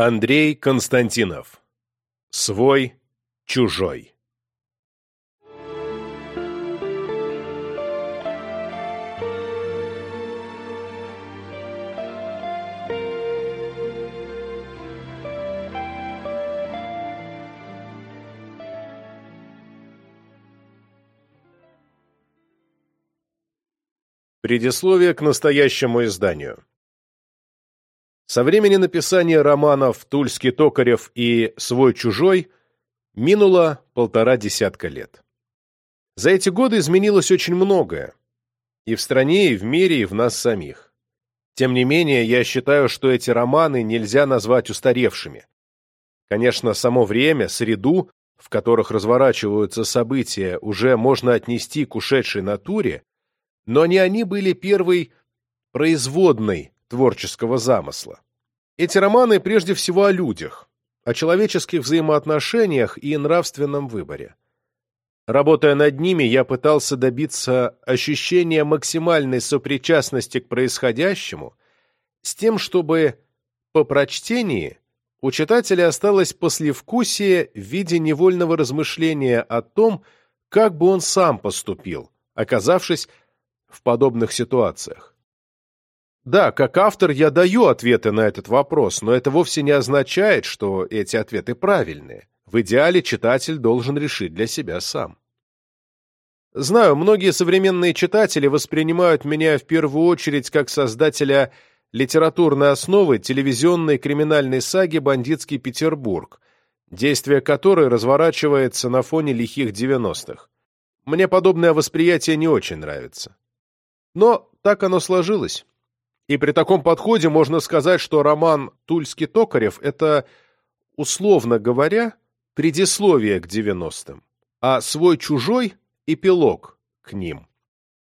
Андрей Константинов. Свой, чужой. Предисловие к настоящему изданию. Со времени написания романов «Тульский-Токарев» и «Свой-чужой» минуло полтора десятка лет. За эти годы изменилось очень многое. И в стране, и в мире, и в нас самих. Тем не менее, я считаю, что эти романы нельзя назвать устаревшими. Конечно, само время, среду, в которых разворачиваются события, уже можно отнести к ушедшей натуре, но не они были первой производной творческого замысла. Эти романы прежде всего о людях, о человеческих взаимоотношениях и нравственном выборе. Работая над ними, я пытался добиться ощущения максимальной сопричастности к происходящему, с тем, чтобы по прочтении у читателя осталось послевкусие в виде невольного размышления о том, как бы он сам поступил, оказавшись в подобных ситуациях. Да, как автор я даю ответы на этот вопрос, но это вовсе не означает, что эти ответы правильные. В идеале читатель должен решить для себя сам. Знаю, многие современные читатели воспринимают меня в первую очередь как создателя литературной основы телевизионной криминальной саги «Бандитский Петербург», действие которой разворачивается на фоне лихих 90-х. Мне подобное восприятие не очень нравится. Но так оно сложилось. И при таком подходе можно сказать, что роман «Тульский-Токарев» — это, условно говоря, предисловие к 90-м, а «Свой-чужой» — эпилог к ним.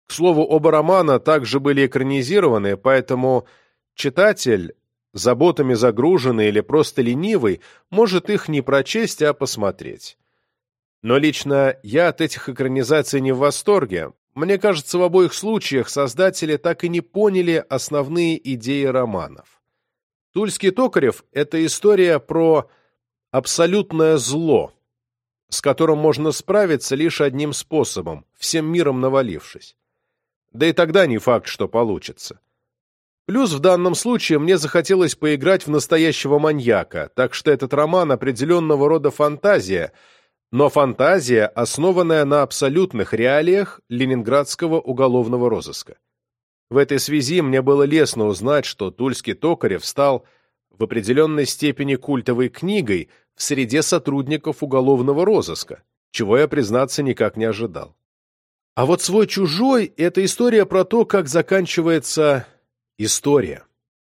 К слову, оба романа также были экранизированы, поэтому читатель, заботами загруженный или просто ленивый, может их не прочесть, а посмотреть. Но лично я от этих экранизаций не в восторге, мне кажется, в обоих случаях создатели так и не поняли основные идеи романов. Тульский Токарев – это история про абсолютное зло, с которым можно справиться лишь одним способом – всем миром навалившись. Да и тогда не факт, что получится. Плюс в данном случае мне захотелось поиграть в настоящего маньяка, так что этот роман определенного рода фантазия – но фантазия, основанная на абсолютных реалиях ленинградского уголовного розыска. В этой связи мне было лестно узнать, что Тульский Токарев стал в определенной степени культовой книгой в среде сотрудников уголовного розыска, чего я, признаться, никак не ожидал. А вот «Свой-чужой» — это история про то, как заканчивается история.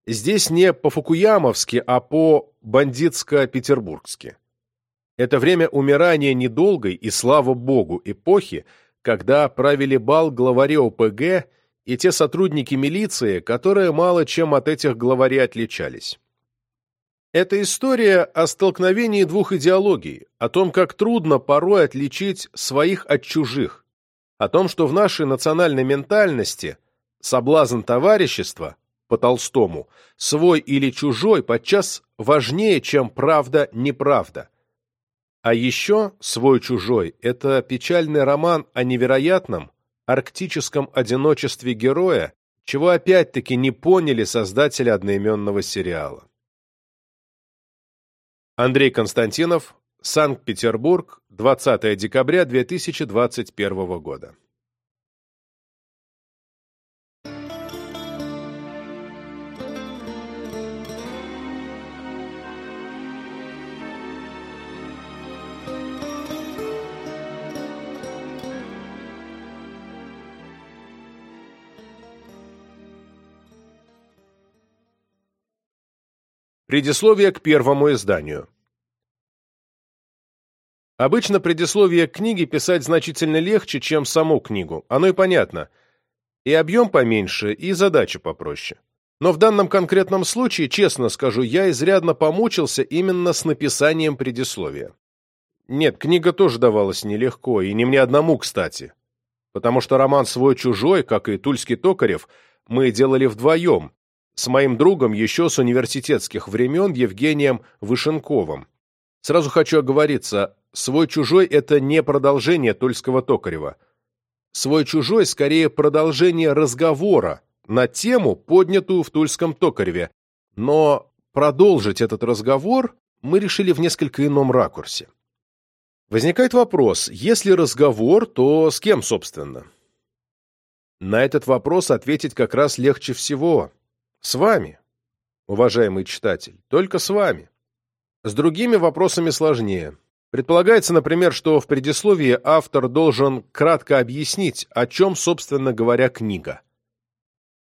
Здесь не по-фукуямовски, а по-бандитско-петербургски. Это время умирания недолгой и, слава богу, эпохи, когда правили бал главари ОПГ и те сотрудники милиции, которые мало чем от этих главарей отличались. Это история о столкновении двух идеологий, о том, как трудно порой отличить своих от чужих, о том, что в нашей национальной ментальности соблазн товарищества, по Толстому, свой или чужой подчас важнее, чем правда-неправда – а еще «Свой-чужой» — это печальный роман о невероятном арктическом одиночестве героя, чего опять-таки не поняли создатели одноименного сериала. Андрей Константинов, Санкт-Петербург, 20 декабря 2021 года. Предисловие к первому изданию. Обычно предисловие к книге писать значительно легче, чем саму книгу. Оно и понятно. И объем поменьше, и задача попроще. Но в данном конкретном случае, честно скажу, я изрядно помучился именно с написанием предисловия. Нет, книга тоже давалась нелегко, и не мне одному, кстати. Потому что роман «Свой-чужой», как и «Тульский Токарев», мы делали вдвоем, с моим другом еще с университетских времен Евгением Вышенковым. Сразу хочу оговориться, «Свой-чужой» — это не продолжение Тульского-Токарева. «Свой-чужой» — скорее продолжение разговора на тему, поднятую в Тульском-Токареве, но продолжить этот разговор мы решили в несколько ином ракурсе. Возникает вопрос, если разговор, то с кем, собственно? На этот вопрос ответить как раз легче всего. С вами, уважаемый читатель, только с вами. С другими вопросами сложнее. Предполагается, например, что в предисловии автор должен кратко объяснить, о чем, собственно говоря, книга.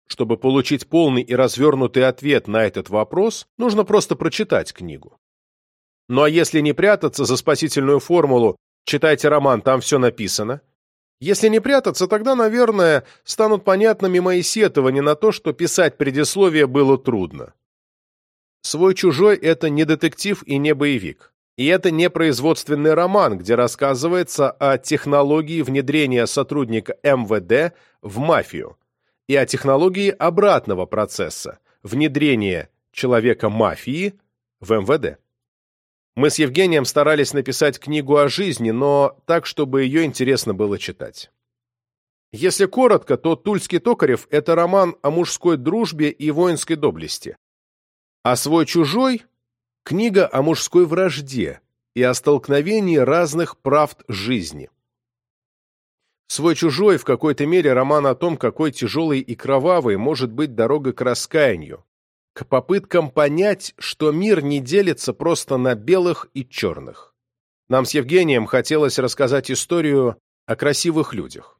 Чтобы получить полный и развернутый ответ на этот вопрос, нужно просто прочитать книгу. Ну а если не прятаться за спасительную формулу «читайте роман, там все написано», если не прятаться, тогда, наверное, станут понятными мои сетования на то, что писать предисловие было трудно. «Свой-чужой» — это не детектив и не боевик. И это не производственный роман, где рассказывается о технологии внедрения сотрудника МВД в мафию и о технологии обратного процесса – внедрения человека-мафии в МВД. Мы с Евгением старались написать книгу о жизни, но так, чтобы ее интересно было читать. Если коротко, то «Тульский Токарев» — это роман о мужской дружбе и воинской доблести. А «Свой-чужой» — книга о мужской вражде и о столкновении разных правд жизни. «Свой-чужой» в какой-то мере роман о том, какой тяжелой и кровавой может быть дорога к раскаянию, к попыткам понять, что мир не делится просто на белых и черных. Нам с Евгением хотелось рассказать историю о красивых людях.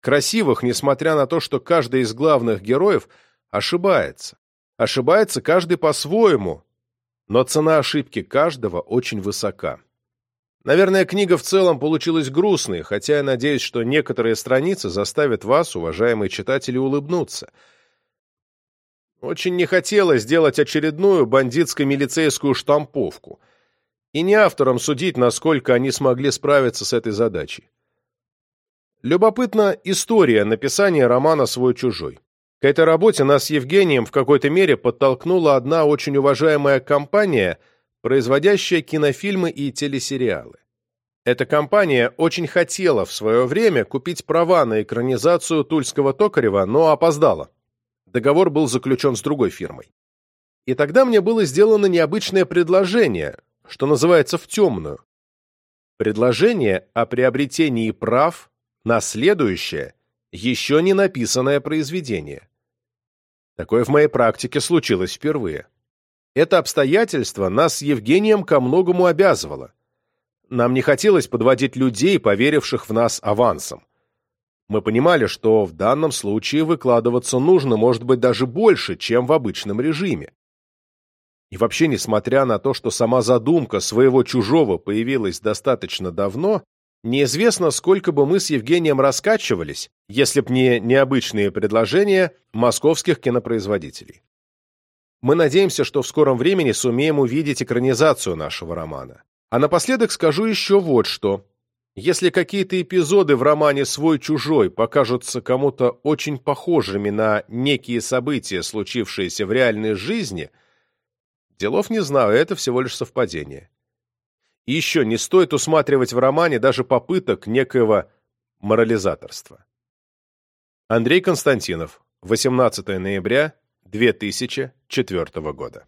Красивых, несмотря на то, что каждый из главных героев ошибается. Ошибается каждый по-своему, но цена ошибки каждого очень высока. Наверное, книга в целом получилась грустной, хотя я надеюсь, что некоторые страницы заставят вас, уважаемые читатели, улыбнуться – очень не хотелось сделать очередную бандитско-милицейскую штамповку. И не авторам судить, насколько они смогли справиться с этой задачей. Любопытна история написания романа «Свой-чужой». К этой работе нас с Евгением в какой-то мере подтолкнула одна очень уважаемая компания, производящая кинофильмы и телесериалы. Эта компания очень хотела в свое время купить права на экранизацию Тульского Токарева, но опоздала договор был заключен с другой фирмой. И тогда мне было сделано необычное предложение, что называется в темную. Предложение о приобретении прав на следующее, еще не написанное произведение. Такое в моей практике случилось впервые. Это обстоятельство нас с Евгением ко многому обязывало. Нам не хотелось подводить людей, поверивших в нас авансом. Мы понимали, что в данном случае выкладываться нужно, может быть, даже больше, чем в обычном режиме. И вообще, несмотря на то, что сама задумка своего чужого появилась достаточно давно, неизвестно, сколько бы мы с Евгением раскачивались, если б не необычные предложения московских кинопроизводителей. Мы надеемся, что в скором времени сумеем увидеть экранизацию нашего романа. А напоследок скажу еще вот что. Если какие-то эпизоды в романе «Свой-чужой» покажутся кому-то очень похожими на некие события, случившиеся в реальной жизни, делов не знаю, это всего лишь совпадение. И еще не стоит усматривать в романе даже попыток некоего морализаторства. Андрей Константинов, 18 ноября 2004 года.